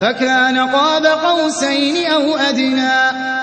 فَكَانَ قَابَ قَوْسَيْنِ أَوْ أَدْنَىٰ.